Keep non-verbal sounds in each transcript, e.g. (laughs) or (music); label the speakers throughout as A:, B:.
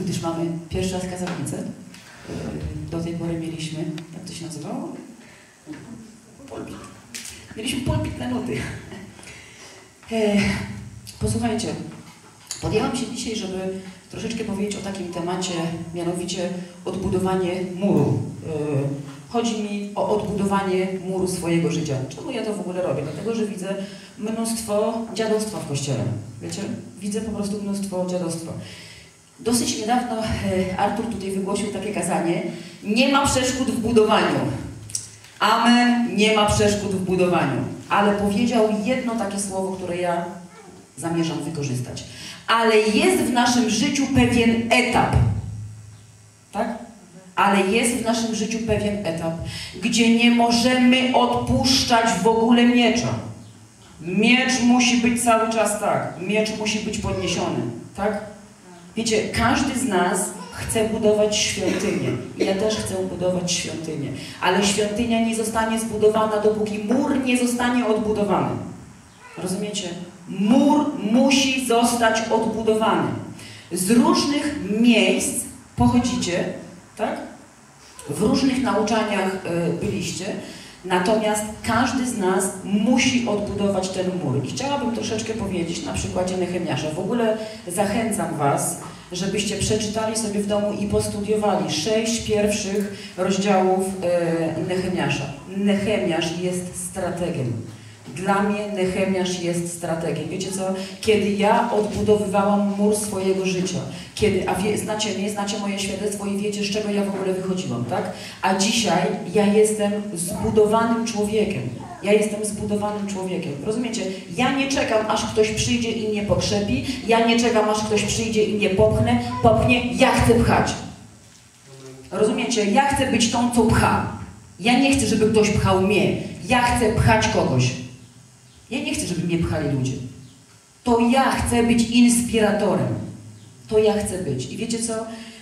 A: gdyż mamy pierwszy raz kazalnicę. E, do tej pory mieliśmy, jak to się nazywało? Pulpit. Mieliśmy pulpit na nuty. E, posłuchajcie, podjęłam się dzisiaj, żeby troszeczkę powiedzieć o takim temacie, mianowicie odbudowanie muru. E, chodzi mi o odbudowanie muru swojego życia. Czemu ja to w ogóle robię? Dlatego, że widzę mnóstwo dziadostwa w Kościele. Wiecie? Widzę po prostu mnóstwo dziadostwa. Dosyć niedawno e, Artur tutaj wygłosił takie kazanie. Nie ma przeszkód w budowaniu. Amen, nie ma przeszkód w budowaniu. Ale powiedział jedno takie słowo, które ja zamierzam wykorzystać. Ale jest w naszym życiu pewien etap. Tak? Ale jest w naszym życiu pewien etap, gdzie nie możemy odpuszczać w ogóle miecza. Miecz musi być cały czas tak. Miecz musi być podniesiony. Tak? Wiecie, każdy z nas chce budować świątynię. Ja też chcę budować świątynię. Ale świątynia nie zostanie zbudowana, dopóki mur nie zostanie odbudowany. Rozumiecie? Mur musi zostać odbudowany. Z różnych miejsc pochodzicie, tak? W różnych nauczaniach y, byliście, natomiast każdy z nas musi odbudować ten mur. I chciałabym troszeczkę powiedzieć na przykładzie Nehemiasza. W ogóle zachęcam Was, żebyście przeczytali sobie w domu i postudiowali sześć pierwszych rozdziałów y, Nehemiasza. Nehemiasz jest strategiem. Dla mnie Nehemiasz jest strategiem. Wiecie co? Kiedy ja odbudowywałam mur swojego życia, kiedy, a wie, znacie mnie, znacie moje świadectwo i wiecie, z czego ja w ogóle wychodziłam, tak? A dzisiaj ja jestem zbudowanym człowiekiem. Ja jestem zbudowanym człowiekiem. Rozumiecie? Ja nie czekam, aż ktoś przyjdzie i mnie pokrzepi. Ja nie czekam, aż ktoś przyjdzie i mnie popchnie. popchnie. Ja chcę pchać. Rozumiecie? Ja chcę być tą, co pcha. Ja nie chcę, żeby ktoś pchał mnie. Ja chcę pchać kogoś. Ja nie chcę, żeby mnie pchali ludzie. To ja chcę być inspiratorem. To ja chcę być. I wiecie co?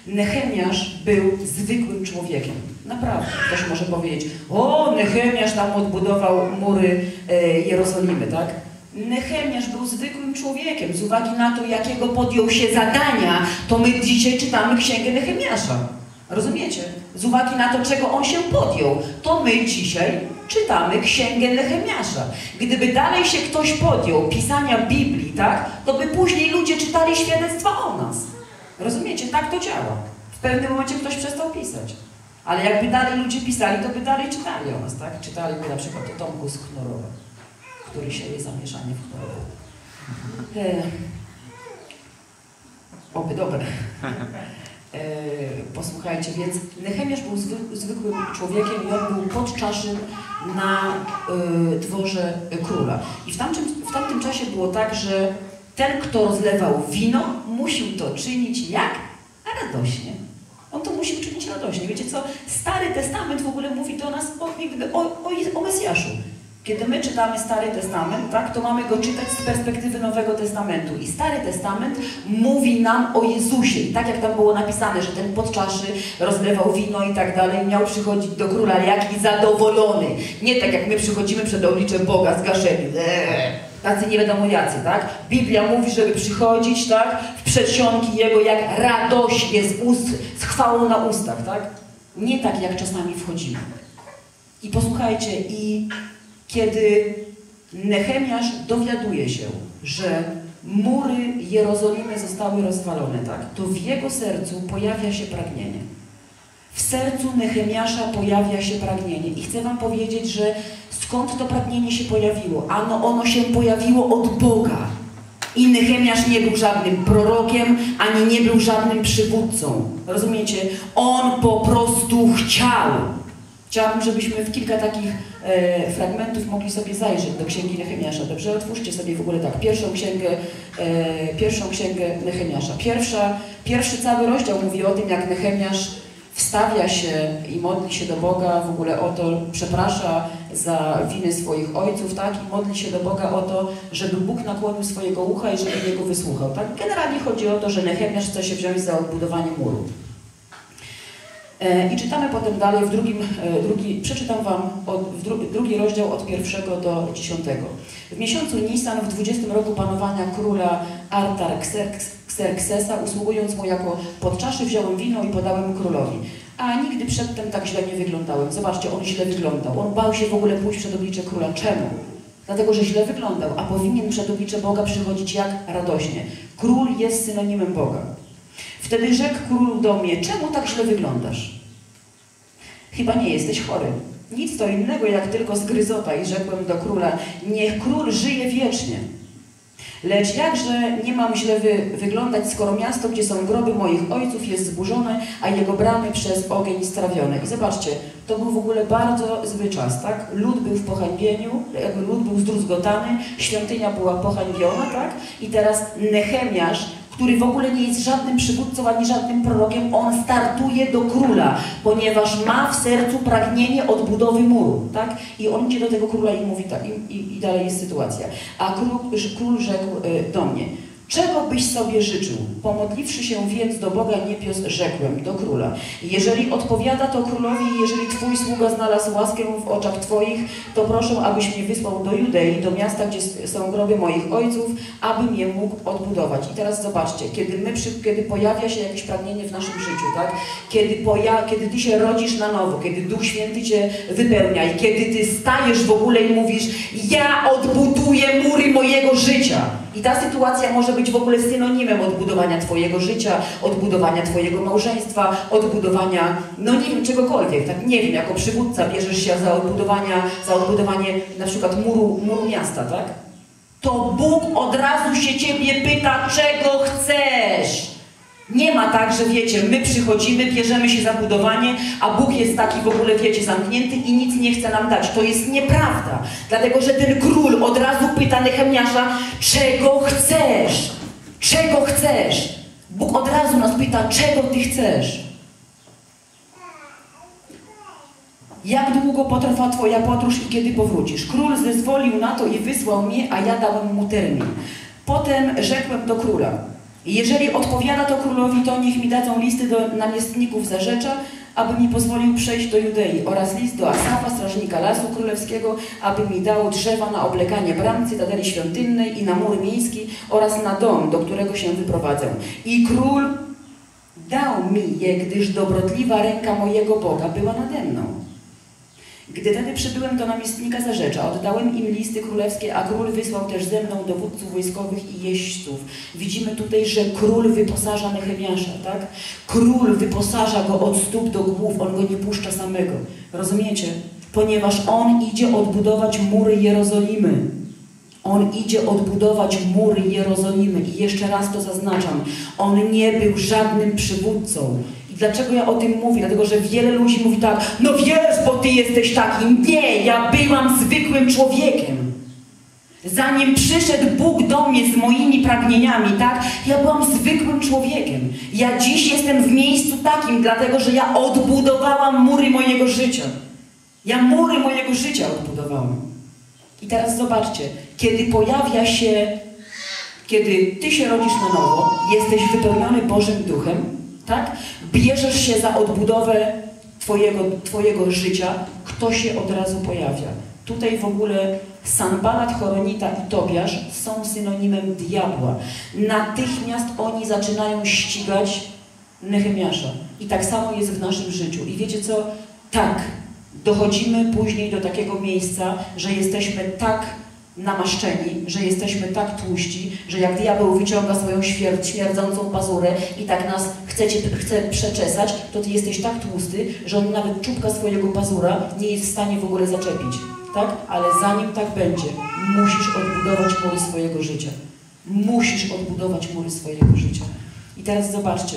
A: Nehemiasz był zwykłym człowiekiem. Naprawdę. Ktoś może powiedzieć, o, Nehemiasz tam odbudował mury e, Jerozolimy, tak? Nehemiasz był zwykłym człowiekiem. Z uwagi na to, jakiego podjął się zadania, to my dzisiaj czytamy Księgę Nehemiasza. Rozumiecie? Z uwagi na to, czego on się podjął, to my dzisiaj czytamy Księgę Nehemiasza. Gdyby dalej się ktoś podjął pisania Biblii, tak, to by później ludzie czytali świadectwa o nas. Rozumiecie? Tak to działa. W pewnym momencie ktoś przestał pisać. Ale jakby dalej ludzie pisali, to by dalej czytali o nas, tak? Czytaliby na przykład o Tomku z Knorowa, który sieje zamieszanie w Knorowie. E... Oby dobre. E, posłuchajcie, więc Nehemiasz był zwy, zwykłym człowiekiem i on był podczaszym na e, dworze króla. I w tamtym, w tamtym czasie było tak, że ten, kto rozlewał wino, musiał to czynić jak? Radośnie. On to musiał czynić radośnie. Wiecie co? Stary Testament w ogóle mówi do nas o, o, o, o Mesjaszu. Kiedy my czytamy Stary Testament, tak, to mamy go czytać z perspektywy Nowego Testamentu. I Stary Testament mówi nam o Jezusie. Tak jak tam było napisane, że ten podczaszy rozlewał wino i tak dalej, miał przychodzić do króla jaki zadowolony. Nie tak jak my przychodzimy przed obliczem Boga zgaszeni. Eee, tacy nie wiadomo jacy, tak? Biblia mówi, żeby przychodzić, tak, w przedsionki Jego jak radośnie z ust, z chwałą na ustach, tak? Nie tak jak czasami wchodzimy. I posłuchajcie, i kiedy Nehemiasz dowiaduje się, że mury Jerozolimy zostały rozwalone, tak, to w jego sercu pojawia się pragnienie. W sercu Nehemiasza pojawia się pragnienie. I chcę Wam powiedzieć, że skąd to pragnienie się pojawiło? Ano ono się pojawiło od Boga. I Nehemiasz nie był żadnym prorokiem, ani nie był żadnym przywódcą. Rozumiecie? On po prostu chciał. Chciałabym, żebyśmy w kilka takich fragmentów mogli sobie zajrzeć do Księgi Nehemiasza. Dobrze? Otwórzcie sobie w ogóle tak, pierwszą księgę, e, pierwszą księgę Nehemiasza. Pierwsza, pierwszy cały rozdział mówi o tym, jak Nehemiasz wstawia się i modli się do Boga w ogóle o to, przeprasza za winy swoich ojców, tak? I modli się do Boga o to, żeby Bóg nakłonił swojego ucha i żeby Jego wysłuchał, tak? Generalnie chodzi o to, że Nehemiasz chce się wziąć za odbudowanie muru. E, I czytamy potem dalej w drugim, e, drugi, przeczytam Wam od, dru, drugi rozdział od pierwszego do dziesiątego. W miesiącu Nisan w 20 roku panowania króla Artaxerxesa Xerxesa, usługując mu jako podczaszy wziąłem wino i podałem królowi. A nigdy przedtem tak źle nie wyglądałem. Zobaczcie, on źle wyglądał. On bał się w ogóle pójść przed oblicze króla. Czemu? Dlatego, że źle wyglądał, a powinien przed oblicze Boga przychodzić jak radośnie. Król jest synonimem Boga. Wtedy rzekł król do mnie, czemu tak źle wyglądasz? Chyba nie jesteś chory. Nic to innego jak tylko zgryzota i rzekłem do króla, niech król żyje wiecznie. Lecz jakże nie mam źle wy wyglądać, skoro miasto, gdzie są groby moich ojców jest zburzone, a jego bramy przez ogień strawione. I zobaczcie, to był w ogóle bardzo zły czas, tak? Lud był w pohańbieniu, lud był zdruzgotany, świątynia była pohańbiona, tak? I teraz Nechemiasz który w ogóle nie jest żadnym przywódcą ani żadnym prorokiem, on startuje do króla, ponieważ ma w sercu pragnienie odbudowy muru, tak? I on idzie do tego króla i mówi tak, i, i, i dalej jest sytuacja. A król, król rzekł y, do mnie, Czego byś sobie życzył? Pomodliwszy się więc do Boga niebios, rzekłem do króla. Jeżeli odpowiada to królowi, jeżeli twój sługa znalazł łaskę w oczach twoich, to proszę, abyś mnie wysłał do Judei, do miasta, gdzie są groby moich ojców, abym je mógł odbudować. I teraz zobaczcie, kiedy, my kiedy pojawia się jakieś pragnienie w naszym życiu, tak? Kiedy, poja, kiedy ty się rodzisz na nowo, kiedy Duch Święty cię wypełnia i kiedy ty stajesz w ogóle i mówisz, ja odbuduję mury mojego życia. I ta sytuacja może być w ogóle synonimem odbudowania Twojego życia, odbudowania Twojego małżeństwa, odbudowania, no nie wiem, czegokolwiek, tak? Nie wiem, jako przywódca bierzesz się za odbudowania, za odbudowanie na przykład muru, muru miasta, tak? To Bóg od razu się Ciebie pyta, czego chcesz. Nie ma tak, że wiecie, my przychodzimy, bierzemy się za budowanie, a Bóg jest taki w ogóle, wiecie, zamknięty i nic nie chce nam dać. To jest nieprawda. Dlatego, że ten król od razu pyta Nehemiasza, czego chcesz? Czego chcesz? Bóg od razu nas pyta, czego Ty chcesz? Jak długo potrwa Twoja podróż i kiedy powrócisz? Król zezwolił na to i wysłał mnie, a ja dałem mu termin. Potem rzekłem do króla, jeżeli odpowiada to królowi, to niech mi dadzą listy do namiestników Zarzecza, aby mi pozwolił przejść do Judei oraz list do Asafa, strażnika Lasu Królewskiego, aby mi dał drzewa na oblekanie bram cytadeli świątynnej i na mur miejski oraz na dom, do którego się wyprowadzę. I król dał mi je, gdyż dobrotliwa ręka mojego Boga była nade mną. Gdy tedy przybyłem do namiestnika Zarzecza, oddałem im listy królewskie, a król wysłał też ze mną dowódców wojskowych i jeźdźców. Widzimy tutaj, że król wyposaża Nehemiasza, tak? Król wyposaża go od stóp do głów, on go nie puszcza samego. Rozumiecie? Ponieważ on idzie odbudować mury Jerozolimy. On idzie odbudować mury Jerozolimy. I jeszcze raz to zaznaczam. On nie był żadnym przywódcą. Dlaczego ja o tym mówię? Dlatego, że wiele ludzi mówi tak, no wiesz, bo ty jesteś takim. Nie, ja byłam zwykłym człowiekiem. Zanim przyszedł Bóg do mnie z moimi pragnieniami, tak, ja byłam zwykłym człowiekiem. Ja dziś jestem w miejscu takim, dlatego że ja odbudowałam mury mojego życia. Ja mury mojego życia odbudowałam. I teraz zobaczcie, kiedy pojawia się, kiedy Ty się rodzisz na nowo, jesteś wypełniony Bożym Duchem, tak? Bierzesz się za odbudowę twojego, twojego życia, kto się od razu pojawia. Tutaj w ogóle Sanbalat, Choronita i Tobiasz są synonimem diabła. Natychmiast oni zaczynają ścigać Nehemiasza. I tak samo jest w naszym życiu. I wiecie co? Tak, dochodzimy później do takiego miejsca, że jesteśmy tak namaszczeni, że jesteśmy tak tłuści, że jak diabeł wyciąga swoją śmierdzącą pazurę i tak nas chce, chce przeczesać, to ty jesteś tak tłusty, że on nawet czubka swojego pazura nie jest w stanie w ogóle zaczepić. Tak? Ale zanim tak będzie, musisz odbudować mury swojego życia. Musisz odbudować mury swojego życia. I teraz zobaczcie.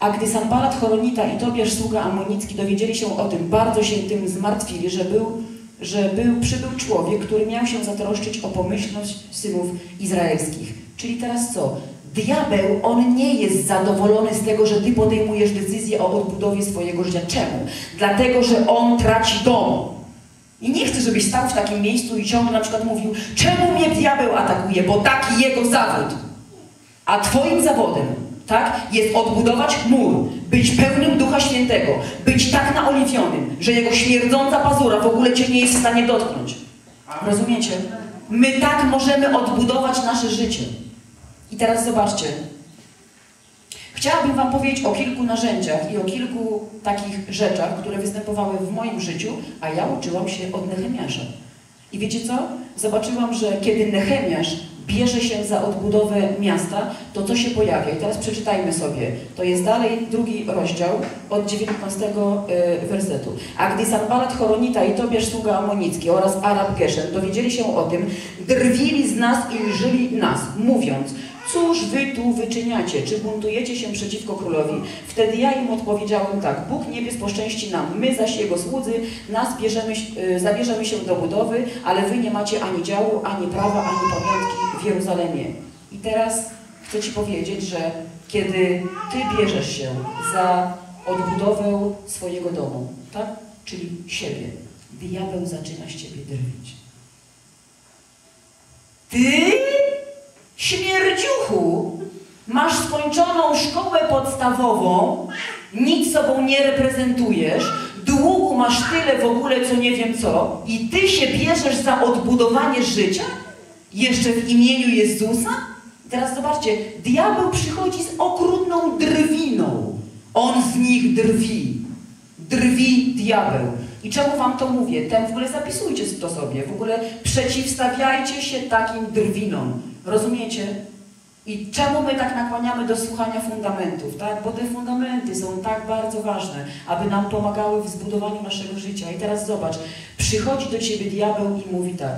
A: A gdy Sanbalat, Choronita i Tobiasz, sługa Amonicki, dowiedzieli się o tym, bardzo się tym zmartwili, że był że był, przybył człowiek, który miał się zatroszczyć o pomyślność synów izraelskich. Czyli teraz co? Diabeł, on nie jest zadowolony z tego, że ty podejmujesz decyzję o odbudowie swojego życia. Czemu? Dlatego, że on traci dom. I nie chcę, żebyś stał w takim miejscu i ciągle na przykład mówił, czemu mnie diabeł atakuje, bo taki jego zawód. A twoim zawodem tak? Jest odbudować mur, być pełnym Ducha Świętego, być tak naoliwionym, że jego śmierdząca pazura w ogóle cię nie jest w stanie dotknąć. Rozumiecie? My tak możemy odbudować nasze życie. I teraz zobaczcie. Chciałabym Wam powiedzieć o kilku narzędziach i o kilku takich rzeczach, które występowały w moim życiu, a ja uczyłam się od Nehemiasza. I wiecie co? Zobaczyłam, że kiedy Nehemiasz bierze się za odbudowę miasta, to co się pojawia? I teraz przeczytajmy sobie. To jest dalej drugi rozdział od 19 y, wersetu. A gdy Sanbalat Choronita i Tobiasz sługa Amonicki oraz Arab Geshem dowiedzieli się o tym, drwili z nas i żyli nas, mówiąc, Cóż wy tu wyczyniacie? Czy buntujecie się przeciwko królowi? Wtedy ja im odpowiedziałem tak. Bóg niebies poszczęści nam, my zaś Jego słudzy, nas bierzemy, y, zabierzemy się do budowy, ale wy nie macie ani działu, ani prawa, ani pamiątki w Jeruzalemie. I teraz chcę Ci powiedzieć, że kiedy Ty bierzesz się za odbudowę swojego domu, tak? Czyli siebie, diabeł zaczyna z Ciebie drwić. Ty Śmierdziuchu, masz skończoną szkołę podstawową, nic sobą nie reprezentujesz, długu masz tyle w ogóle, co nie wiem co, i ty się bierzesz za odbudowanie życia? Jeszcze w imieniu Jezusa? Teraz zobaczcie, diabeł przychodzi z okrutną drwiną. On z nich drwi. Drwi diabeł. I czemu wam to mówię? Ten w ogóle zapisujcie to sobie. W ogóle przeciwstawiajcie się takim drwinom. Rozumiecie? I czemu my tak nakłaniamy do słuchania fundamentów, tak? Bo te fundamenty są tak bardzo ważne, aby nam pomagały w zbudowaniu naszego życia. I teraz zobacz, przychodzi do ciebie diabeł i mówi tak,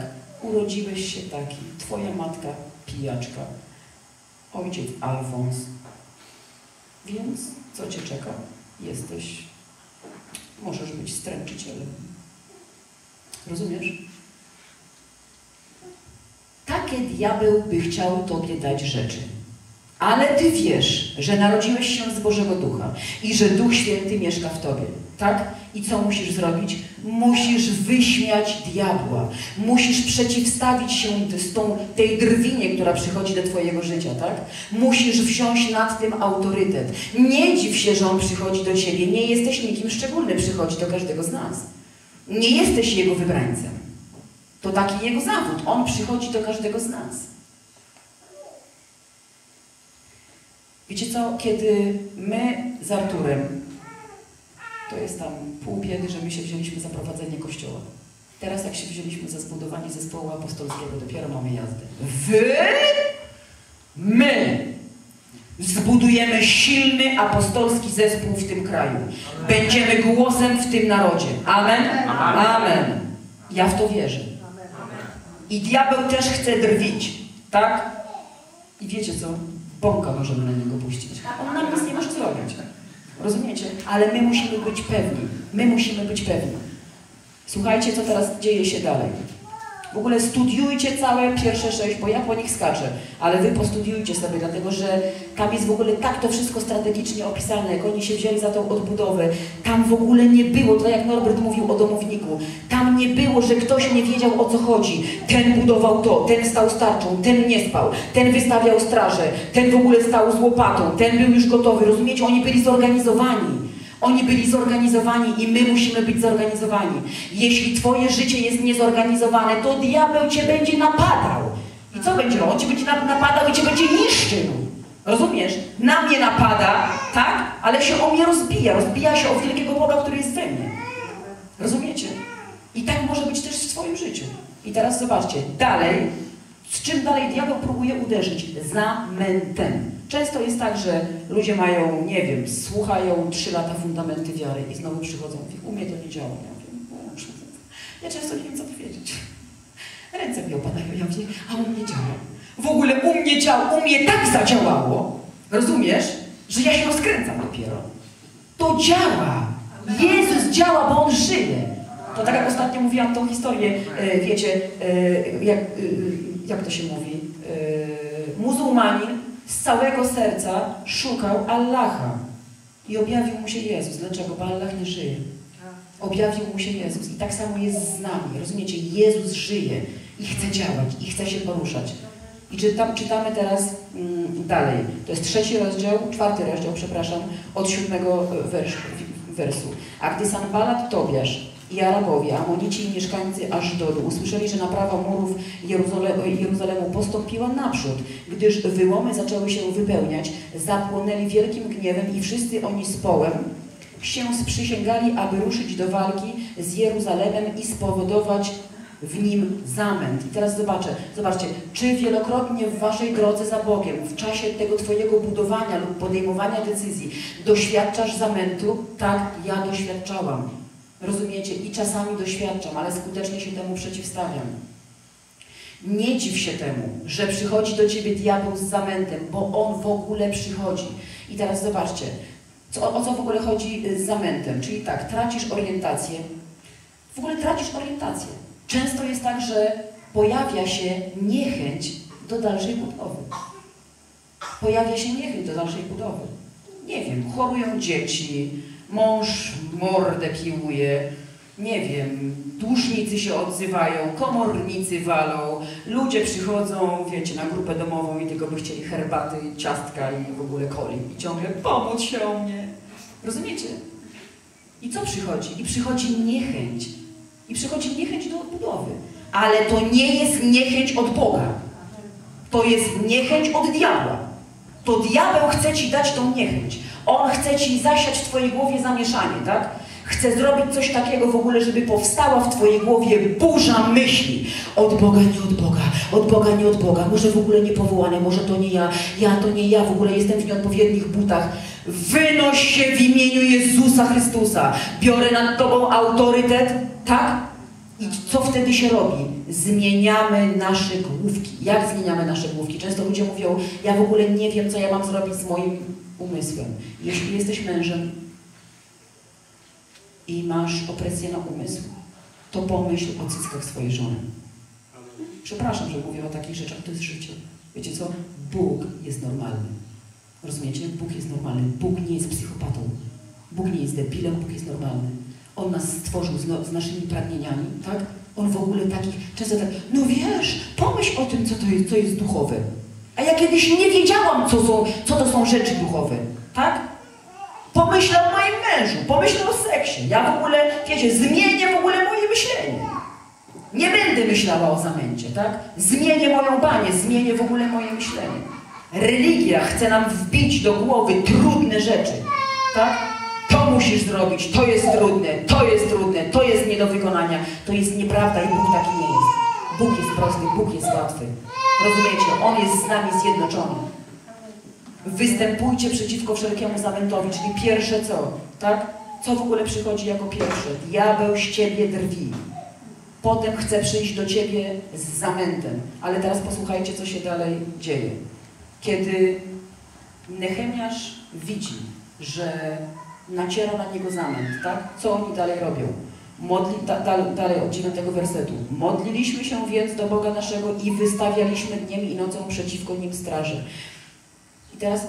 A: urodziłeś się taki, twoja matka pijaczka, ojciec Alfons, więc co cię czeka? Jesteś, możesz być stręczycielem. Rozumiesz? Takie diabeł by chciał Tobie dać rzeczy. Ale Ty wiesz, że narodziłeś się z Bożego Ducha i że Duch Święty mieszka w Tobie. Tak? I co musisz zrobić? Musisz wyśmiać diabła. Musisz przeciwstawić się z tą, tej drwinie, która przychodzi do Twojego życia, tak? Musisz wziąć nad tym autorytet. Nie dziw się, że on przychodzi do Ciebie. Nie jesteś nikim szczególnym, przychodzi do każdego z nas. Nie jesteś jego wybrańcem. To taki jego zawód. On przychodzi do każdego z nas. Wiecie co, kiedy my z Arturem, to jest tam pół biedy, że my się wzięliśmy za prowadzenie kościoła. Teraz jak się wzięliśmy za zbudowanie zespołu apostolskiego, dopiero mamy jazdę. Wy, my zbudujemy silny apostolski zespół w tym kraju. Będziemy głosem w tym narodzie. Amen? Amen. Ja w to wierzę. I diabeł też chce drwić, tak? I wiecie co? Bąka możemy na niego puścić. On nam nic nie może zrobić. Rozumiecie? Ale my musimy być pewni. My musimy być pewni. Słuchajcie, co teraz dzieje się dalej. W ogóle studiujcie całe pierwsze sześć, bo ja po nich skaczę, ale wy postudiujcie sobie, dlatego że tam jest w ogóle tak to wszystko strategicznie opisane, jak oni się wzięli za tą odbudowę. Tam w ogóle nie było, to jak Norbert mówił o domowniku, tam nie było, że ktoś nie wiedział o co chodzi. Ten budował to, ten stał starczą, ten nie spał, ten wystawiał straże, ten w ogóle stał z łopatą, ten był już gotowy. Rozumiecie? Oni byli zorganizowani. Oni byli zorganizowani i my musimy być zorganizowani. Jeśli Twoje życie jest niezorganizowane, to diabeł Cię będzie napadał. I co będzie On Cię będzie napadał i Cię będzie niszczył. Rozumiesz? Na mnie napada, tak? Ale się o mnie rozbija. Rozbija się o wielkiego Boga, który jest we mnie. Rozumiecie? I tak może być też w swoim życiu. I teraz zobaczcie, dalej, z czym dalej diabeł próbuje uderzyć? Zamętem. Często jest tak, że ludzie mają, nie wiem, słuchają trzy lata fundamenty wiary i znowu przychodzą i mówią, u mnie to nie działa. Ja, mówię, ja często nie wiem, co powiedzieć. Ręce mi opadają, ja mówię, a u mnie działa. W ogóle u mnie działa, u mnie tak zadziałało, rozumiesz, że ja się rozkręcam dopiero. To działa. Jezus działa, bo On żyje. To tak jak ostatnio mówiłam tą historię, e, wiecie, e, jak, e, jak to się mówi, muzułmanin z całego serca szukał Allaha i objawił mu się Jezus. Dlaczego? Bo Allah nie żyje. Objawił mu się Jezus. I tak samo jest z nami. Rozumiecie? Jezus żyje i chce działać, i chce się poruszać. I czytam, czytamy teraz mm, dalej. To jest trzeci rozdział, czwarty rozdział, przepraszam, od siódmego wersu. wersu. A gdy Sanbalat Tobiasz I Arabowie, Amonici i mieszkańcy Ażdodu usłyszeli, że naprawa murów Jeruzale Jeruzalemu postąpiła naprzód, gdyż wyłomy zaczęły się wypełniać, zapłonęli wielkim gniewem i wszyscy oni z połem się sprzysięgali, aby ruszyć do walki z Jeruzalemem i spowodować w nim zamęt. I teraz zobaczę, zobaczcie, czy wielokrotnie w waszej drodze za Bogiem, w czasie tego twojego budowania lub podejmowania decyzji doświadczasz zamętu? Tak, ja doświadczałam. Rozumiecie? I czasami doświadczam, ale skutecznie się temu przeciwstawiam. Nie dziw się temu, że przychodzi do ciebie diabeł z zamętem, bo on w ogóle przychodzi. I teraz zobaczcie, co, o co w ogóle chodzi z zamętem. Czyli tak, tracisz orientację. W ogóle tracisz orientację. Często jest tak, że pojawia się niechęć do dalszej budowy. Pojawia się niechęć do dalszej budowy. Nie wiem, chorują dzieci, mąż mordę piłuje, nie wiem, dłużnicy się odzywają, komornicy walą, ludzie przychodzą, wiecie, na grupę domową i tylko by chcieli herbaty, ciastka i w ogóle coli. I ciągle pomóc się o mnie. Rozumiecie? I co przychodzi? I przychodzi niechęć. I przychodzi niechęć do odbudowy. Ale to nie jest niechęć od Boga. To jest niechęć od diabła. To diabeł chce ci dać tą niechęć. On chce ci zasiać w twojej głowie zamieszanie, tak? Chce zrobić coś takiego w ogóle, żeby powstała w twojej głowie burza myśli. Od Boga, nie od Boga, od Boga, nie od Boga. Może w ogóle nie powołany, może to nie ja, ja to nie ja, w ogóle jestem w nieodpowiednich butach. Wynoś się w imieniu Jezusa Chrystusa. Biorę nad tobą autorytet, tak? I co wtedy się robi? Zmieniamy nasze główki. Jak zmieniamy nasze główki? Często ludzie mówią, ja w ogóle nie wiem, co ja mam zrobić z moim umysłem. Jeśli jesteś mężem i masz opresję na umysł, to pomyśl o cyckach swojej żony. Przepraszam, że mówię o takich rzeczach, to jest życie. Wiecie co? Bóg jest normalny. Rozumiecie? Bóg jest normalny. Bóg nie jest psychopatą. Bóg nie jest debilem, Bóg jest normalny. On nas stworzył z, no, z naszymi pragnieniami, tak? On w ogóle takich, często tak, no wiesz, pomyśl o tym, co to jest, co jest duchowe. A ja kiedyś nie wiedziałam, co, są, co to są rzeczy duchowe, tak? Pomyślę o moim mężu, pomyślę o seksie. Ja w ogóle, wiecie, zmienię w ogóle moje myślenie. Nie będę myślała o zamęcie, tak? Zmienię moją banię, zmienię w ogóle moje myślenie. Religia chce nam wbić do głowy trudne rzeczy, tak? To musisz zrobić, to jest trudne, to jest trudne, to jest nie do wykonania. To jest nieprawda i Bóg taki nie jest. Bóg jest prosty, Bóg jest łatwy. Rozumiecie? On jest z nami zjednoczony. Występujcie przeciwko wszelkiemu zamętowi, czyli pierwsze co? Tak? Co w ogóle przychodzi jako pierwsze? Diabeł z ciebie drwi. Potem chce przyjść do ciebie z zamętem. Ale teraz posłuchajcie, co się dalej dzieje. Kiedy Nehemiasz widzi, że naciera na niego zamęt, tak? Co oni dalej robią? Modli, da, da, dalej od dziewiątego wersetu. Modliliśmy się więc do Boga naszego i wystawialiśmy dniem i nocą przeciwko nim straży. I teraz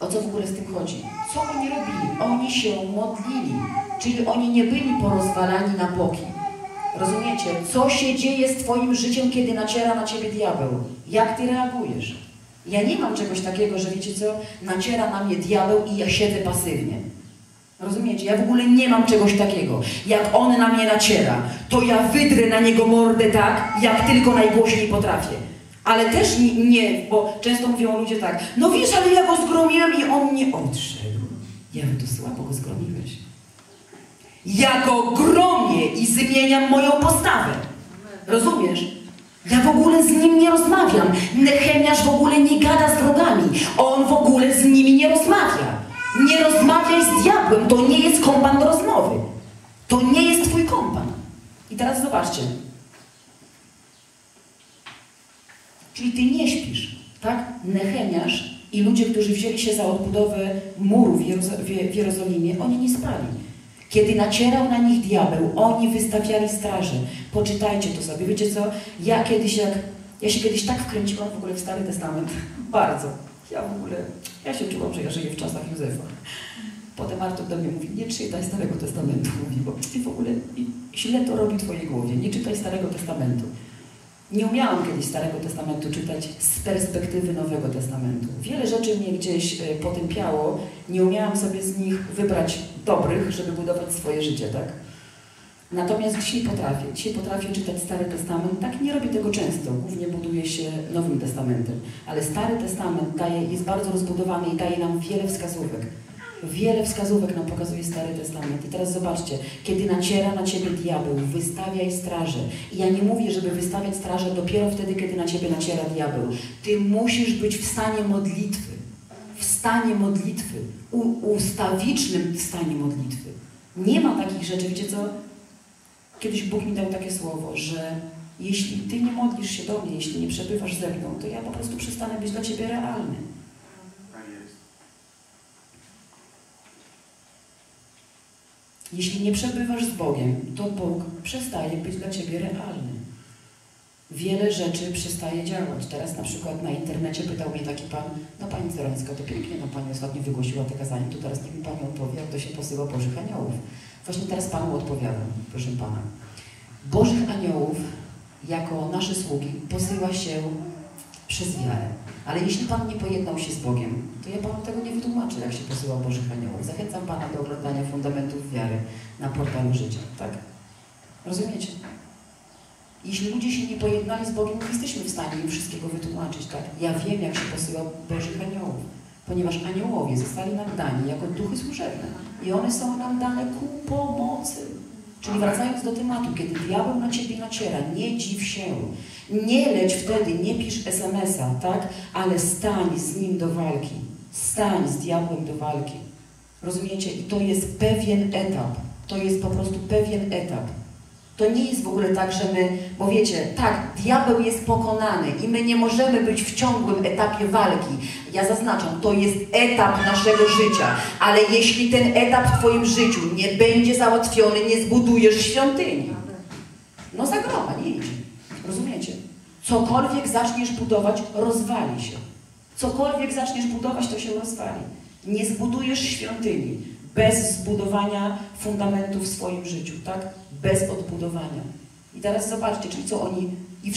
A: o co w ogóle z tym chodzi? Co oni robili? Oni się modlili, czyli oni nie byli porozwalani na boki. Rozumiecie? Co się dzieje z Twoim życiem, kiedy naciera na Ciebie diabeł? Jak Ty reagujesz? Ja nie mam czegoś takiego, że wiecie co, naciera na mnie diabeł i ja siedzę pasywnie. Rozumiecie? Ja w ogóle nie mam czegoś takiego. Jak on na mnie naciera, to ja wydrę na niego mordę tak, jak tylko najgłośniej potrafię. Ale też nie, nie, bo często mówią ludzie tak, no wiesz, ale ja go zgromiłem i on nie odszedł. Ja bym to słabo go zgromiłeś. Ja go gromię i zmieniam moją postawę. Rozumiesz? Ja w ogóle z nim nie rozmawiam. Nechemiasz w ogóle nie gada z wrogami. On w ogóle z nimi nie rozmawia. Nie rozmawiaj z diabłem. To nie jest kompan do rozmowy. To nie jest twój kompan. I teraz zobaczcie. Czyli ty nie śpisz, tak? Nechemiasz i ludzie, którzy wzięli się za odbudowę murów w Jerozolimie, oni nie spali. Kiedy nacierał na nich diabeł, oni wystawiali straże. Poczytajcie to sobie. Wiecie co? Ja kiedyś jak... Ja się kiedyś tak wkręciłam w ogóle w Stary Testament. (laughs) Bardzo. Ja w ogóle... Ja się czułam, że ja żyję w czasach Józefa. Potem Artur do mnie mówi, nie czytaj Starego Testamentu, (laughs) mówi, bo ty w ogóle źle to robi twojej głowie. Nie czytaj Starego Testamentu. Nie umiałam kiedyś Starego Testamentu czytać z perspektywy Nowego Testamentu. Wiele rzeczy mnie gdzieś e, potępiało, nie umiałam sobie z nich wybrać dobrych, żeby budować swoje życie, tak? Natomiast dzisiaj potrafię. Dzisiaj potrafię czytać Stary Testament. Tak nie robię tego często. Głównie buduję się Nowym Testamentem. Ale Stary Testament daje, jest bardzo rozbudowany i daje nam wiele wskazówek. Wiele wskazówek nam pokazuje Stary Testament. I teraz zobaczcie, kiedy naciera na ciebie diabeł, wystawiaj straże. I ja nie mówię, żeby wystawiać straże dopiero wtedy, kiedy na ciebie naciera diabeł. Ty musisz być w stanie modlitwy. W stanie modlitwy. U, ustawicznym stanie modlitwy. Nie ma takich rzeczy, wiecie co? Kiedyś Bóg mi dał takie słowo, że jeśli Ty nie modlisz się do mnie, jeśli nie przebywasz ze mną, to ja po prostu przestanę być dla Ciebie realny. Jeśli nie przebywasz z Bogiem, to Bóg przestaje być dla Ciebie realny. Wiele rzeczy przestaje działać. Teraz na przykład na internecie pytał mnie taki pan, no Pani Cerońska, to pięknie, no Pani ostatnio wygłosiła te kazanie, to teraz mi Pani odpowie, jak to się posyła Bożych Aniołów. Właśnie teraz Panu odpowiadam, proszę Pana. Bożych Aniołów jako nasze sługi posyła się przez wiarę. Ale jeśli Pan nie pojednał się z Bogiem, to ja Panu tego nie wytłumaczę, jak się posyła Bożych Aniołów. Zachęcam Pana do oglądania fundamentów wiary na portalu życia, tak? Rozumiecie? Jeśli ludzie się nie pojednali z Bogiem, nie jesteśmy w stanie im wszystkiego wytłumaczyć, tak? Ja wiem, jak się posyła Bożych Aniołów, ponieważ aniołowie zostali nam dani jako duchy służebne i one są nam dane ku pomocy. Czyli wracając do tematu, kiedy diabeł na ciebie naciera, nie dziw się, nie leć wtedy, nie pisz SMS-a, tak? Ale stań z nim do walki. Stań z diabłem do walki. Rozumiecie? I to jest pewien etap. To jest po prostu pewien etap. To nie jest w ogóle tak, że my, bo wiecie, tak, diabeł jest pokonany i my nie możemy być w ciągłym etapie walki. Ja zaznaczam, to jest etap naszego życia, ale jeśli ten etap w Twoim życiu nie będzie załatwiony, nie zbudujesz świątyni. No zagroma, nie idzie. Rozumiecie? Cokolwiek zaczniesz budować, rozwali się. Cokolwiek zaczniesz budować, to się rozwali. Nie zbudujesz świątyni bez zbudowania fundamentu w swoim życiu, tak? Bez odbudowania. I teraz zobaczcie, czyli co oni... I,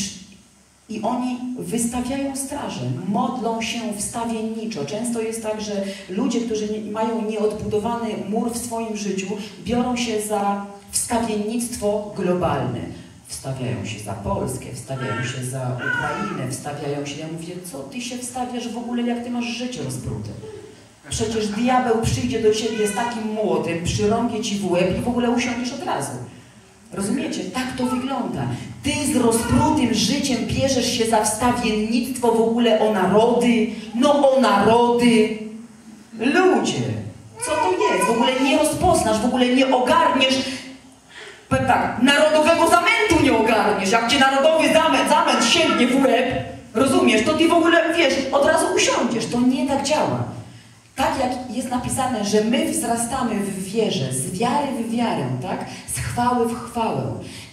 A: i oni wystawiają straże, modlą się wstawienniczo. Często jest tak, że ludzie, którzy nie, mają nieodbudowany mur w swoim życiu, biorą się za wstawiennictwo globalne. Wstawiają się za Polskę, wstawiają się za Ukrainę, wstawiają się... Ja mówię, co ty się wstawiasz w ogóle, jak ty masz życie rozprute? Przecież diabeł przyjdzie do ciebie z takim młotem, przyrąbie ci w łeb i w ogóle usiądziesz od razu. Rozumiecie? Tak to wygląda. Ty z rozprutym życiem bierzesz się za wstawiennictwo w ogóle o narody, no o narody. Ludzie, co to jest? W ogóle nie rozpoznasz, w ogóle nie ogarniesz Powiem tak, narodowego zamętu nie ogarniesz. Jak cię narodowy zamęt, zamęt sięgnie w łeb, rozumiesz, to ty w ogóle, wiesz, od razu usiądziesz. To nie tak działa. Tak jak jest napisane, że my wzrastamy w wierze, z wiary w wiarę, tak? Z chwały w chwałę.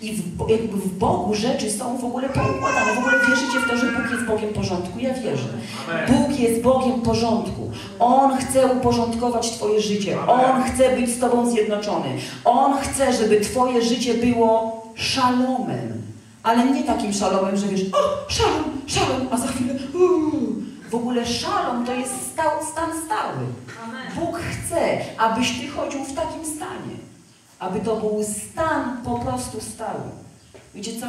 A: I w, jakby w Bogu rzeczy są w ogóle poukładane. W ogóle wierzycie w to, że Bóg jest Bogiem porządku? Ja wierzę. Bóg jest Bogiem porządku. On chce uporządkować Twoje życie. On chce być z Tobą zjednoczony. On chce, żeby Twoje życie było szalomem. Ale nie takim szalomem, że wiesz, o, szalom, szalom, a za chwilę, uuu. W ogóle szalom to jest stał, stan stały. Bóg chce, abyś Ty chodził w takim stanie. Aby to był stan po prostu stały. Wiecie co?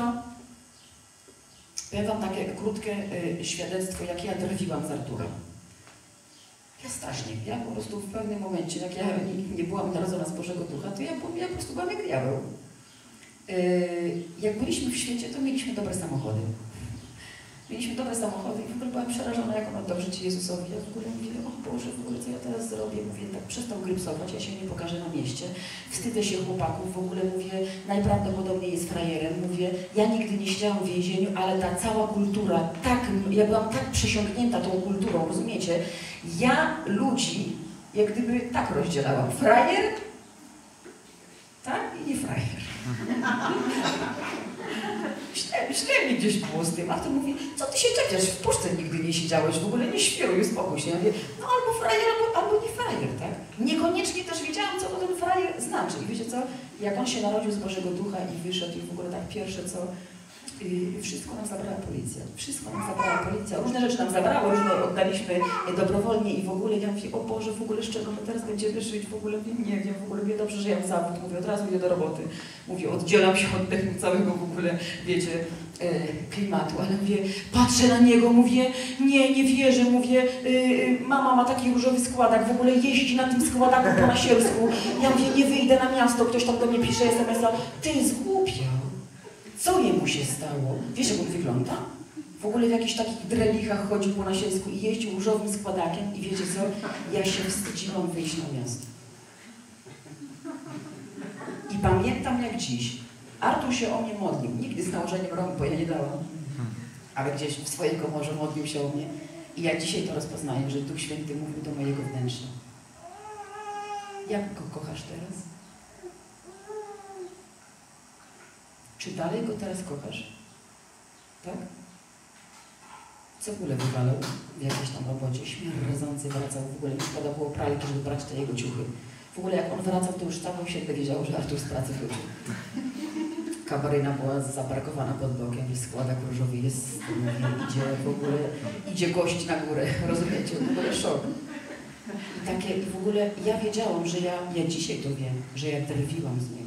A: Powiem Wam takie krótkie y, świadectwo, jak ja drwiłam z Arturem. Ja strasznie. Ja po prostu w pewnym momencie, jak ja nie, nie byłam narodzona z Bożego Ducha, to ja, ja po prostu byłam jak diabeł. Y, jak byliśmy w świecie, to mieliśmy dobre samochody. Mieliśmy dobre samochody i w ogóle byłam przerażona, jak on oddał życie Jezusowi. Ja w ogóle mówię, o Boże, w ogóle co ja teraz zrobię? Mówię, tak przestał grypsować, ja się nie pokażę na mieście. Wstydzę się chłopaków, w ogóle mówię, najprawdopodobniej jest frajerem. Mówię, ja nigdy nie siedziałam w więzieniu, ale ta cała kultura, tak, ja byłam tak przesiągnięta tą kulturą, rozumiecie? Ja ludzi, jak gdyby tak rozdzielałam. Frajer, tak i nie frajer. (laughs) Mi gdzieś było z tym, a to mówi, co ty się czepiasz, w puszce nigdy nie siedziałeś, w ogóle nie świruj, uspokój się. Ja mówię, no albo frajer, albo, albo nie frajer, tak? Niekoniecznie też wiedziałam, co to ten frajer znaczy. I wiecie co, jak on się narodził z Bożego Ducha i wyszedł i w ogóle tak pierwsze co, wszystko nam zabrała policja. Wszystko nam zabrała policja. Różne rzeczy nam zabrało, różne oddaliśmy dobrowolnie i w ogóle ja mówię, o Boże, w ogóle z czego my teraz będziemy żyć? W ogóle nie wiem, w ogóle mówię, dobrze, że ja mam zawód. Mówię, od razu idę do roboty. Mówię, oddzielam się od tego całego w ogóle, wiecie, yy, klimatu. Ale mówię, patrzę na niego, mówię, nie, nie wierzę, mówię, yy, mama ma taki różowy składak, w ogóle jeździ na tym składaku po nasielsku. Ja mówię, nie wyjdę na miasto, ktoś tam do mnie pisze SMS-a, ty zgłupiał. Co jemu się stało? Wiesz, jak on wygląda? W ogóle w jakichś takich drelichach chodził po nasielsku i jeździł różowym składakiem i wiecie co? Ja się wstydziłam wyjść na miasto. I pamiętam jak dziś. Artur się o mnie modlił. Nigdy z nałożeniem rąk, bo ja nie dałam. Ale gdzieś w swojej komorze modlił się o mnie. I ja dzisiaj to rozpoznaję, że Duch Święty mówił do mojego wnętrza. Jak go kochasz teraz? Czy dalej go teraz kochasz? Tak? Ogóle wywalał w jakiejś tam robocie? Śmierdzący wracał, w ogóle nie szkoda było pralki, żeby brać te jego ciuchy. W ogóle jak on wracał, to już całą się wiedział, że Artur z pracy wrócił. Kabaryna była zaparkowana pod blokiem i składak różowy jest, idzie w ogóle, idzie gość na górę, rozumiecie? W ogóle szok. I takie, w ogóle ja wiedziałam, że ja, ja dzisiaj to wiem, że ja drwiłam z niego.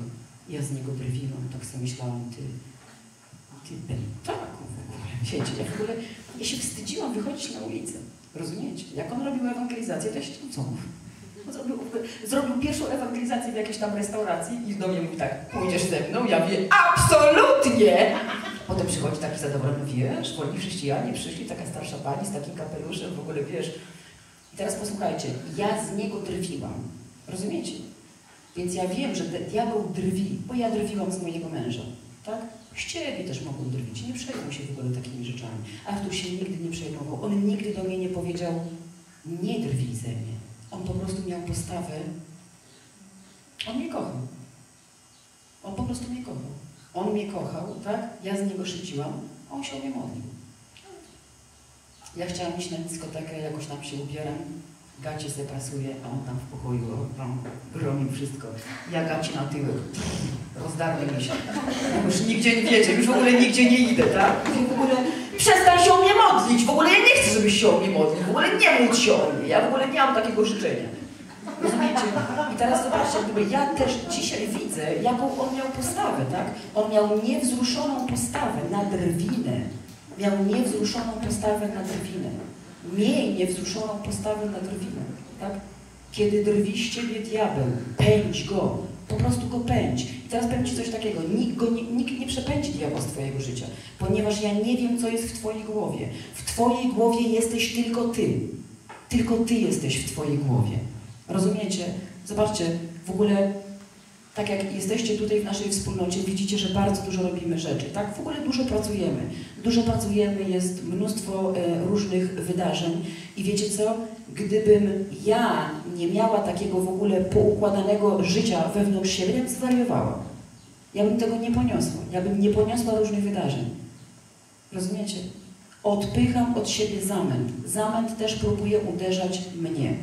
A: Ja z niego drwiłam, tak sobie myślałam, ty, ty pentaku w ogóle, (laughs) wiecie, ja w ogóle, ja się wstydziłam wychodzić na ulicę, rozumiecie? Jak on robił ewangelizację, to ja się tam co? Zrobił, zrobił pierwszą ewangelizację w jakiejś tam restauracji i do mnie mówi tak, pójdziesz ze mną? Ja mówię, absolutnie! Potem przychodzi taki zadowolony, wiesz, wolni chrześcijanie przyszli, taka starsza pani z takim kapeluszem, w ogóle, wiesz. I teraz posłuchajcie, ja z niego drwiłam, rozumiecie? Więc ja wiem, że diabeł drwi, bo ja drwiłam z mojego męża, tak? Ciebie też mogą drwić, nie przejmuj się w ogóle takimi rzeczami. Artur się nigdy nie przejmował, on nigdy do mnie nie powiedział, nie drwij ze mnie. On po prostu miał postawę, on mnie kochał. On po prostu mnie kochał. On mnie kochał, tak? Ja z niego szydziłam, a on się o mnie modlił. Ja chciałam iść na dyskotekę, jakoś tam się ubieram, gacie se pasuje, a on tam w pokoju tam gromi wszystko. Ja gacie na tyłek, rozdarły mi się. Już nigdzie nie wiecie, już w ogóle nigdzie nie idę, tak? W ogóle przestań się o mnie modlić, w ogóle ja nie chcę, żebyś się o mnie modlił, w ogóle nie módl się o mnie, ja w ogóle nie mam takiego życzenia. Rozumiecie? I teraz zobaczcie, gdyby ja też dzisiaj widzę, jaką on miał postawę, tak? On miał niewzruszoną postawę na drwinę. Miał niewzruszoną postawę na drwinę. Miej niewzruszoną postawę na drwinę, tak? Kiedy drwi z ciebie diabeł, pędź go, po prostu go pędź. I teraz powiem Ci coś takiego, nikt, go, nikt nie przepędzi diabła z Twojego życia, ponieważ ja nie wiem, co jest w Twojej głowie. W Twojej głowie jesteś tylko Ty. Tylko Ty jesteś w Twojej głowie. Rozumiecie? Zobaczcie, w ogóle tak jak jesteście tutaj w naszej wspólnocie, widzicie, że bardzo dużo robimy rzeczy, tak? W ogóle dużo pracujemy. Dużo pracujemy, jest mnóstwo e, różnych wydarzeń i wiecie co? Gdybym ja nie miała takiego w ogóle poukładanego życia wewnątrz siebie, ja bym zwariowała. Ja bym tego nie poniosła. Ja bym nie poniosła różnych wydarzeń. Rozumiecie? Odpycham od siebie zamęt. Zamęt też próbuje uderzać mnie.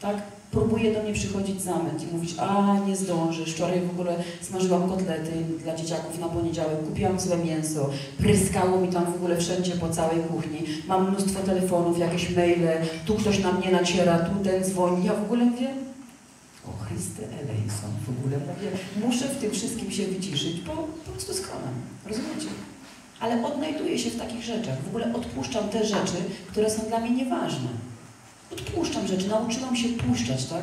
A: Tak? Próbuje do mnie przychodzić zamęt i mówić, a nie zdążysz, wczoraj w ogóle smażyłam kotlety dla dzieciaków na poniedziałek, kupiłam złe mięso, pryskało mi tam w ogóle wszędzie po całej kuchni, mam mnóstwo telefonów, jakieś maile, tu ktoś na mnie naciera, tu ten dzwoni, ja w ogóle mówię, o Chryste Elejson, w ogóle mówię, muszę w tym wszystkim się wyciszyć, bo po prostu skonam, rozumiecie? Ale odnajduję się w takich rzeczach, w ogóle odpuszczam te rzeczy, które są dla mnie nieważne. Odpuszczam rzeczy, nauczyłam się puszczać, tak?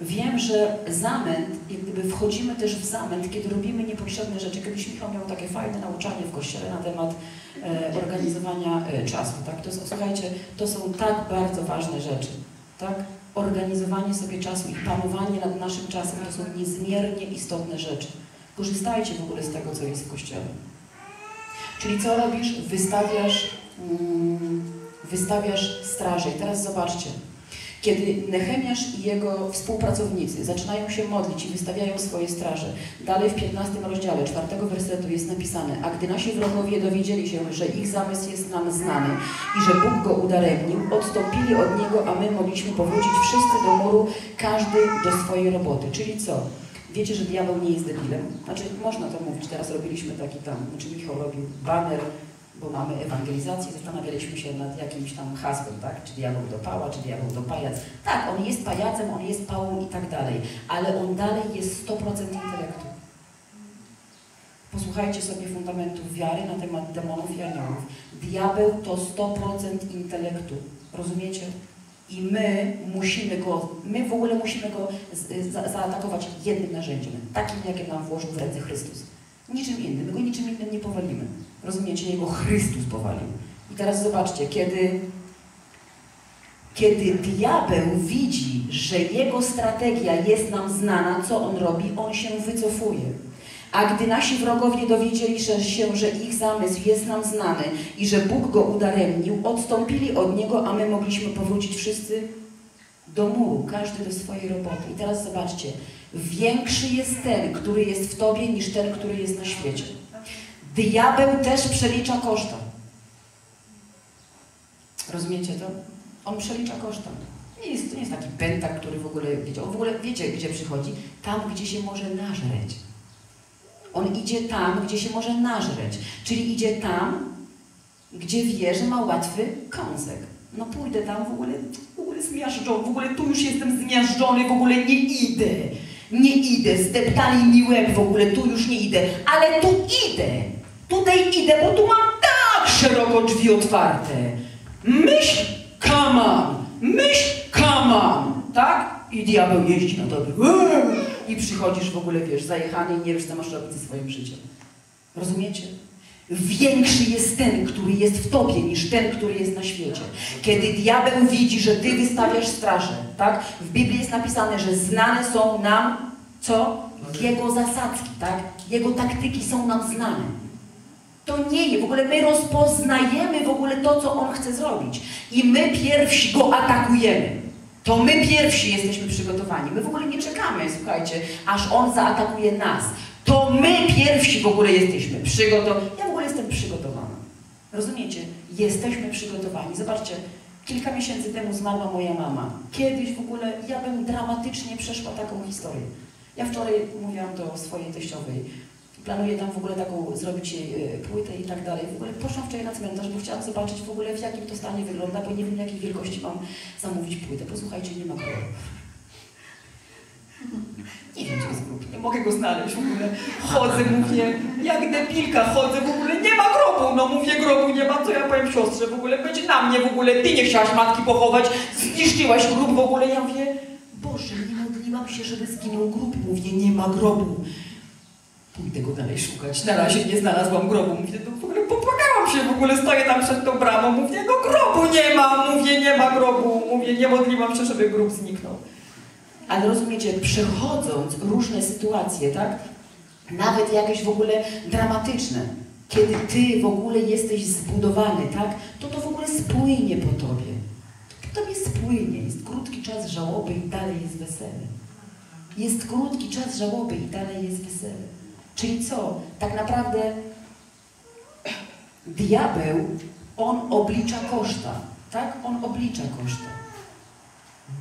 A: Wiem, że zamęt, jak gdyby wchodzimy też w zamęt, kiedy robimy niepotrzebne rzeczy. Kiedyś Michał miał takie fajne nauczanie w kościele na temat e, organizowania e, czasu, tak? To, słuchajcie, to są tak bardzo ważne rzeczy, tak? Organizowanie sobie czasu i panowanie nad naszym czasem to są niezmiernie istotne rzeczy. Korzystajcie w ogóle z tego, co jest w kościele. Czyli co robisz? Wystawiasz... Mm, wystawiasz straże. I teraz zobaczcie, kiedy Nehemiasz i jego współpracownicy zaczynają się modlić i wystawiają swoje straże, dalej w 15 rozdziale, czwartego wersetu jest napisane, a gdy nasi wrogowie dowiedzieli się, że ich zamysł jest nam znany i że Bóg go udaremnił, odstąpili od niego, a my mogliśmy powrócić wszyscy do muru, każdy do swojej roboty. Czyli co? Wiecie, że diabeł nie jest debilem? Znaczy, można to mówić. Teraz robiliśmy taki tam, znaczy Michał robił baner, bo mamy ewangelizację, zastanawialiśmy się nad jakimś tam hasłem, tak? Czy diabeł do pała, czy diabeł do pajac. Tak, on jest pajacem, on jest pałą i tak dalej, ale on dalej jest 100% intelektu. Posłuchajcie sobie fundamentów wiary na temat demonów i aniołów. Diabeł to 100% intelektu. Rozumiecie? I my musimy go, my w ogóle musimy go z, za, zaatakować jednym narzędziem, takim, jakie nam włożył w ręce Chrystus. Niczym innym. My go niczym innym nie powalimy. Rozumiecie? Jego Chrystus powalił. I teraz zobaczcie, kiedy, kiedy diabeł widzi, że jego strategia jest nam znana, co on robi, on się wycofuje. A gdy nasi wrogowie dowiedzieli się, że ich zamysł jest nam znany i że Bóg go udaremnił, odstąpili od niego, a my mogliśmy powrócić wszyscy do muru, każdy do swojej roboty. I teraz zobaczcie, większy jest ten, który jest w tobie, niż ten, który jest na świecie. Diabeł też przelicza koszta. Rozumiecie to? On przelicza koszta. Nie jest, to nie jest taki pętak, który w ogóle, wiecie, on w ogóle wiecie, gdzie przychodzi? Tam, gdzie się może nażreć. On idzie tam, gdzie się może nażreć. Czyli idzie tam, gdzie wie, że ma łatwy kąsek. No pójdę tam, w ogóle, w ogóle zmiażdżony, w ogóle tu już jestem zmiażdżony, w ogóle nie idę. Nie idę, zdeptali mi łeb, w ogóle tu już nie idę. Ale tu idę. Tutaj idę, bo tu mam tak szeroko drzwi otwarte. Myśl, kaman, myśl, kaman, tak? I diabeł jeździ na tobie. I przychodzisz w ogóle, wiesz, zajechany i nie wiesz, co masz robić ze swoim życiem. Rozumiecie? Większy jest ten, który jest w tobie, niż ten, który jest na świecie. Kiedy diabeł widzi, że ty wystawiasz straże, tak? W Biblii jest napisane, że znane są nam, co? Jego zasadzki, tak? Jego taktyki są nam znane. To nie jest, w ogóle my rozpoznajemy w ogóle to, co on chce zrobić. I my pierwsi go atakujemy. To my pierwsi jesteśmy przygotowani. My w ogóle nie czekamy, słuchajcie, aż on zaatakuje nas. To my pierwsi w ogóle jesteśmy przygotowani. Ja w ogóle jestem przygotowana. Rozumiecie? Jesteśmy przygotowani. Zobaczcie, kilka miesięcy temu zmarła moja mama. Kiedyś w ogóle ja bym dramatycznie przeszła taką historię. Ja wczoraj mówiłam do swojej teściowej, planuję tam w ogóle taką zrobić e, płytę i tak dalej. W ogóle poszłam wczoraj na cmentarz, bo chciałam zobaczyć w ogóle w jakim to stanie wygląda, bo nie wiem jakiej wielkości mam zamówić płytę. Posłuchajcie, nie ma grobu. (laughs) Nie wiem, gdzie jest grób. Nie mogę go znaleźć w ogóle. Chodzę, mówię, jak debilka chodzę, w ogóle nie ma grobu. No mówię, grobu nie ma, co ja powiem siostrze, w ogóle będzie na mnie w ogóle. Ty nie chciałaś matki pochować, zniszczyłaś grób w ogóle. Ja mówię, Boże, nie modliłam się, żeby zginął grób. Mówię, nie ma grobu. Pójdę go dalej szukać. Na razie nie znalazłam grobu. Mówię, no w ogóle popłakałam się, w ogóle stoję tam przed tą bramą. Mówię, no grobu nie ma. Mówię, nie ma grobu. Mówię, nie modliłam się, żeby grób zniknął. Ale rozumiecie, przechodząc różne sytuacje, tak? Nawet jakieś w ogóle dramatyczne, kiedy ty w ogóle jesteś zbudowany, tak? To to w ogóle spłynie po tobie. To tobie spłynie. Jest krótki czas żałoby i dalej jest wesele. Jest krótki czas żałoby i dalej jest wesele. Czyli co? Tak naprawdę diabeł, on oblicza koszta, tak? On oblicza koszta.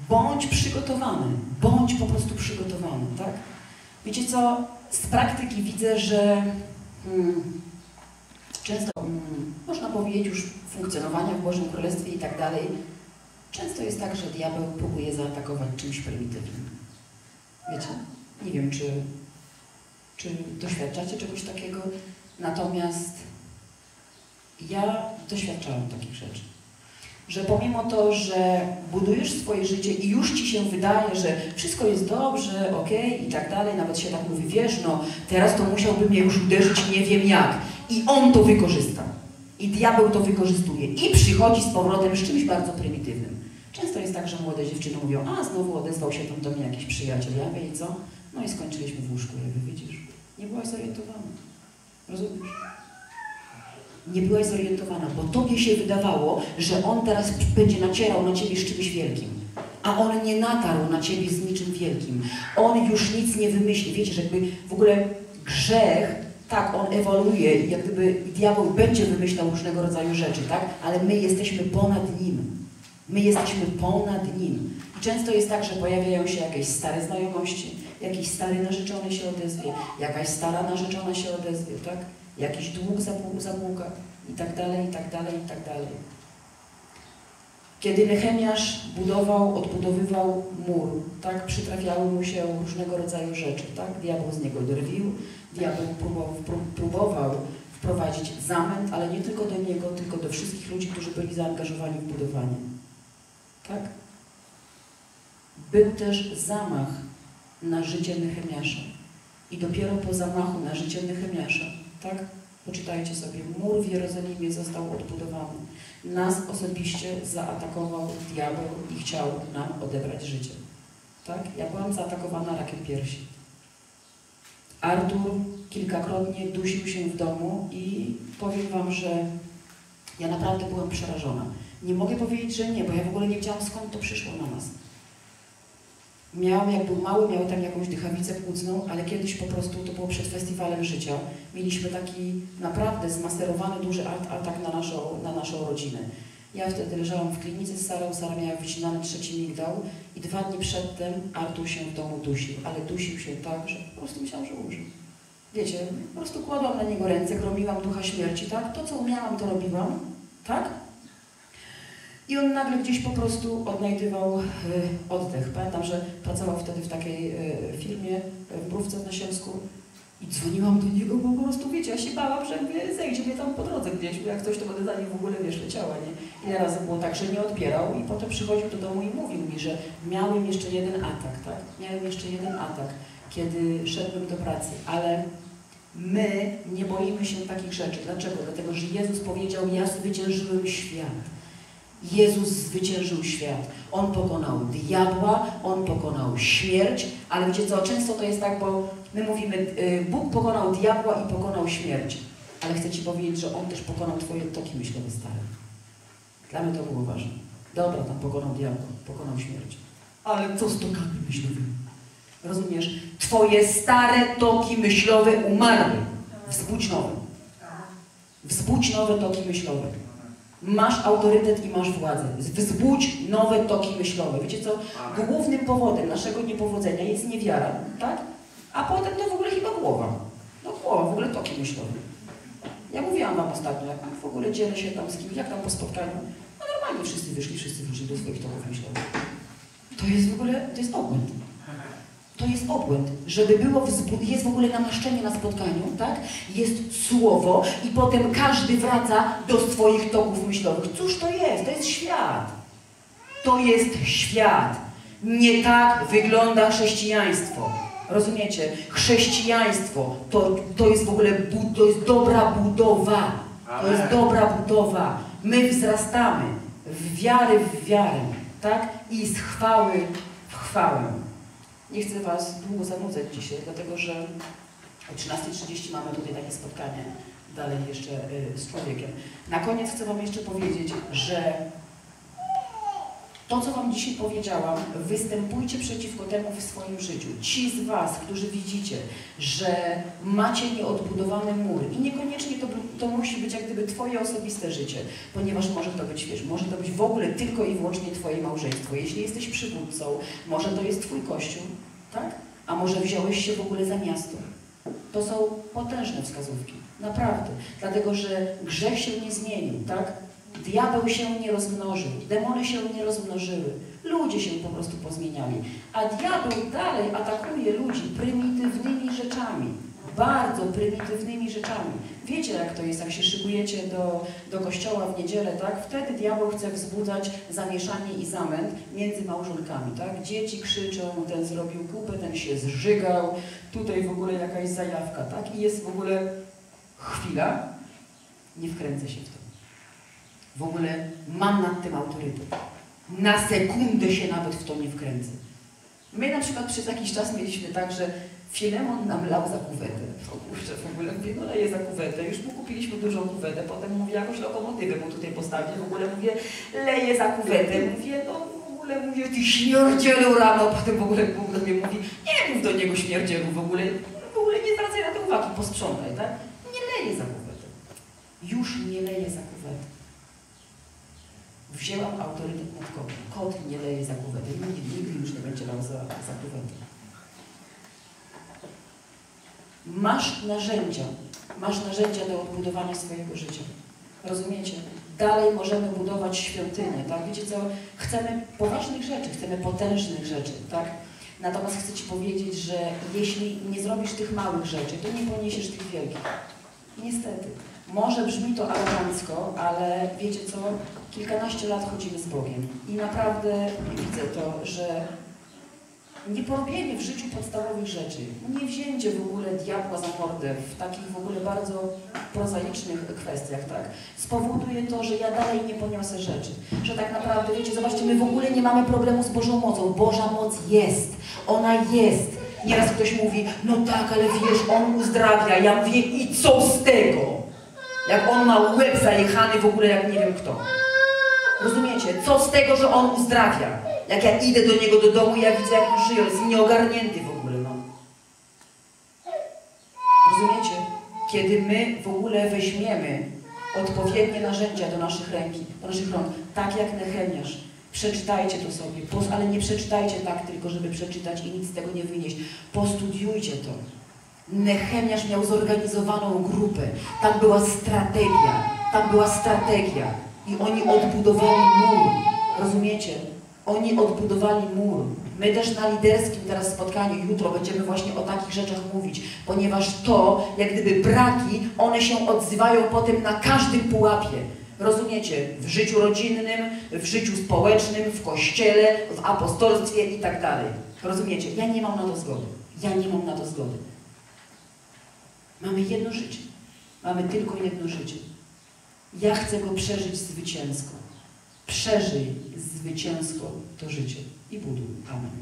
A: Bądź przygotowany, bądź po prostu przygotowany, tak? Wiecie co? Z praktyki widzę, że hmm, często, hmm, można powiedzieć już funkcjonowania w Bożym Królestwie i tak dalej, często jest tak, że diabeł próbuje zaatakować czymś prymitywnym. Wiecie? Nie wiem, czy czy doświadczacie czegoś takiego? Natomiast ja doświadczałam takich rzeczy. Że pomimo to, że budujesz swoje życie i już ci się wydaje, że wszystko jest dobrze, ok, i tak dalej, nawet się tak mówi, wiesz, no teraz to musiałby mnie już uderzyć nie wiem jak. I on to wykorzysta. I diabeł to wykorzystuje. I przychodzi z powrotem z czymś bardzo prymitywnym. Często jest tak, że młode dziewczyny mówią, a znowu odezwał się tam do mnie jakiś przyjaciel, ja wiem i co? No i skończyliśmy w łóżku, jakby widzisz. Nie byłaś zorientowana. Rozumiesz? Nie byłaś zorientowana, bo tobie się wydawało, że on teraz będzie nacierał na ciebie z czymś wielkim. A on nie natarł na ciebie z niczym wielkim. On już nic nie wymyśli. Wiecie, że jakby w ogóle grzech, tak, on ewoluuje i jak gdyby diabeł będzie wymyślał różnego rodzaju rzeczy, tak? Ale my jesteśmy ponad nim. My jesteśmy ponad nim. I często jest tak, że pojawiają się jakieś stare znajomości, Jakiś stary narzeczony się odezwie, jakaś stara narzeczona się odezwie, tak? Jakiś dług zapł- zapłuka i tak dalej, i tak dalej, i tak dalej. Kiedy Nehemiasz budował, odbudowywał mur, tak, przytrafiały mu się różnego rodzaju rzeczy, tak? Diabeł z niego drwił, diabeł próbował, pró- próbował wprowadzić zamęt, ale nie tylko do niego, tylko do wszystkich ludzi, którzy byli zaangażowani w budowanie. Tak? Był też zamach na życie Nehemiasza. I dopiero po zamachu na życie Nehemiasza, tak? Poczytajcie sobie, mur w Jerozolimie został odbudowany. Nas osobiście zaatakował diabeł i chciał nam odebrać życie. Tak? Ja byłam zaatakowana rakiem piersi. Artur kilkakrotnie dusił się w domu i powiem Wam, że ja naprawdę byłam przerażona. Nie mogę powiedzieć, że nie, bo ja w ogóle nie wiedziałam skąd to przyszło na nas. Miał, jak był mały, miał tam jakąś dychawicę płucną, ale kiedyś po prostu, to było przed festiwalem życia, mieliśmy taki naprawdę zmasterowany duży at- atak na naszą, na naszą rodzinę. Ja wtedy leżałam w klinice z Sarą, Sara miała wycinany trzeci migdał i dwa dni przedtem Artur się w domu dusił, ale dusił się tak, że po prostu myślałam, że umrze. Wiecie, po prostu kładłam na niego ręce, gromiłam ducha śmierci, tak? To, co umiałam, to robiłam, tak? I on nagle gdzieś po prostu odnajdywał y, oddech. Pamiętam, że pracował wtedy w takiej y, firmie y, w Mrówce w Nasielsku i dzwoniłam do niego, bo po prostu, wiecie, ja się bałam, że mnie zejdzie mnie tam po drodze gdzieś, bo jak coś to będę za nim w ogóle, wiesz, leciała, nie? Ile razy było tak, że nie odbierał i potem przychodził do domu i mówił mi, że miałem jeszcze jeden atak, tak? Miałem jeszcze jeden atak, kiedy szedłem do pracy, ale my nie boimy się takich rzeczy. Dlaczego? Dlatego, że Jezus powiedział, ja zwyciężyłem świat. Jezus zwyciężył świat. On pokonał diabła, on pokonał śmierć, ale wiecie co, często to jest tak, bo my mówimy, y, Bóg pokonał diabła i pokonał śmierć, ale chcę Ci powiedzieć, że On też pokonał Twoje toki myślowe stare. Dla mnie to było ważne. Dobra, tam pokonał diabła, pokonał śmierć. Ale co z tokami myślowymi? Rozumiesz? Twoje stare toki myślowe umarły. Wzbudź nowe. Wzbudź nowe toki myślowe. Masz autorytet i masz władzę. Wzbudź nowe toki myślowe. Wiecie co? Głównym powodem naszego niepowodzenia jest niewiara, tak? A potem to w ogóle chyba głowa. No głowa, w ogóle toki myślowe. Ja mówiłam Wam ostatnio, jak w ogóle dzielę się tam z kimś, jak tam po spotkaniu. No normalnie wszyscy wyszli, wszyscy wyszli do swoich toków myślowych. To jest w ogóle, to jest obłęd. To jest obłęd, żeby było, jest w ogóle namaszczenie na spotkaniu, tak? Jest słowo i potem każdy wraca do swoich toków myślowych. Cóż to jest? To jest świat. To jest świat. Nie tak wygląda chrześcijaństwo. Rozumiecie? Chrześcijaństwo to, to jest w ogóle bu- to jest dobra budowa. To jest dobra budowa. My wzrastamy w wiary w wiarę, tak? I z chwały w chwałę. Nie chcę Was długo zanudzać dzisiaj, dlatego że o 13.30 mamy tutaj takie spotkanie dalej jeszcze y, z człowiekiem. Na koniec chcę Wam jeszcze powiedzieć, że to, co Wam dzisiaj powiedziałam, występujcie przeciwko temu w swoim życiu. Ci z Was, którzy widzicie, że macie nieodbudowany mur i niekoniecznie to, to musi być jak gdyby Twoje osobiste życie, ponieważ może to być, wiesz, może to być w ogóle tylko i wyłącznie Twoje małżeństwo. Jeśli jesteś przywódcą, może to jest Twój kościół, tak? A może wziąłeś się w ogóle za miasto. To są potężne wskazówki. Naprawdę. Dlatego, że grzech się nie zmienił, tak? Diabeł się nie rozmnożył, demony się nie rozmnożyły, ludzie się po prostu pozmieniali. A diabeł dalej atakuje ludzi prymitywnymi rzeczami, bardzo prymitywnymi rzeczami. Wiecie jak to jest, jak się szykujecie do, do kościoła w niedzielę, tak? Wtedy diabeł chce wzbudzać zamieszanie i zamęt między małżonkami, tak? Dzieci krzyczą, ten zrobił kupę, ten się zżygał, tutaj w ogóle jakaś zajawka, tak? I jest w ogóle chwila, nie wkręcę się w to. W ogóle mam nad tym autorytet. Na sekundę się nawet w to nie wkręcę. My na przykład przez jakiś czas mieliśmy tak, że Filemon nam lał za kuwetę. O kurczę, w ogóle mówię, no leje za kuwetę. Już mu kupiliśmy dużą kuwetę, potem mówię, jakąś lokomotywę mu tutaj postawię. W ogóle mówię, leje za kuwetę. Mówię, no w ogóle mówię, ty śmierdzielu rano. Potem w ogóle Bóg do mnie mówi, nie mów do niego śmierdzielu w ogóle. W ogóle nie zwracaj na to uwagi, posprzątaj, tak? Nie leje za kuwetę. Już nie leje za kuwetę. Wzięłam autorytet nad kotem. Kot nie leje za kuwetę. Nigdy, nigdy już nie będzie lał za. Masz narzędzia, masz narzędzia do odbudowania swojego życia. Rozumiecie? Dalej możemy budować świątynię, tak? Wiecie co? Chcemy poważnych rzeczy, chcemy potężnych rzeczy, tak? Natomiast chcę Ci powiedzieć, że jeśli nie zrobisz tych małych rzeczy, to nie poniesiesz tych wielkich. Niestety. Może brzmi to arogancko, ale wiecie co? Kilkanaście lat chodzimy z Bogiem i naprawdę widzę to, że nie porobienie w życiu podstawowych rzeczy, nie wzięcie w ogóle diabła za mordę w takich w ogóle bardzo prozaicznych kwestiach, tak, spowoduje to, że ja dalej nie poniosę rzeczy. Że tak naprawdę, wiecie, zobaczcie, my w ogóle nie mamy problemu z Bożą mocą. Boża moc jest, ona jest. Nieraz ktoś mówi, no tak, ale wiesz, On uzdrawia. Ja mówię, i co z tego? Jak On ma łeb zajechany w ogóle, jak nie wiem kto. Rozumiecie? Co z tego, że On uzdrawia? Jak ja idę do Niego do domu, ja widzę, jak On żyje, jest nieogarnięty w ogóle, no. Rozumiecie? Kiedy my w ogóle weźmiemy odpowiednie narzędzia do naszych ręki, do naszych rąk, tak jak Nehemiasz, przeczytajcie to sobie, ale nie przeczytajcie tak tylko, żeby przeczytać i nic z tego nie wynieść. Postudiujcie to. Nehemiasz miał zorganizowaną grupę, tam była strategia, tam była strategia i oni odbudowali mur, rozumiecie? Oni odbudowali mur. My też na liderskim teraz spotkaniu jutro będziemy właśnie o takich rzeczach mówić, ponieważ to, jak gdyby braki, one się odzywają potem na każdym pułapie. Rozumiecie? W życiu rodzinnym, w życiu społecznym, w kościele, w apostolstwie i tak dalej. Rozumiecie? Ja nie mam na to zgody. Ja nie mam na to zgody. Mamy jedno życie. Mamy tylko jedno życie. Ja chcę go przeżyć zwycięsko. Przeżyj zwycięsko to życie i buduj. Amen.